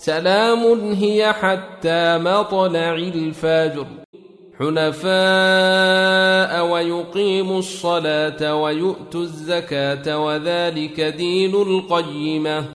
سلام هي حتى مطلع الفجر. حنفاء ويقيموا الصلاة ويؤتوا الزكاة وذلك دين القيمة.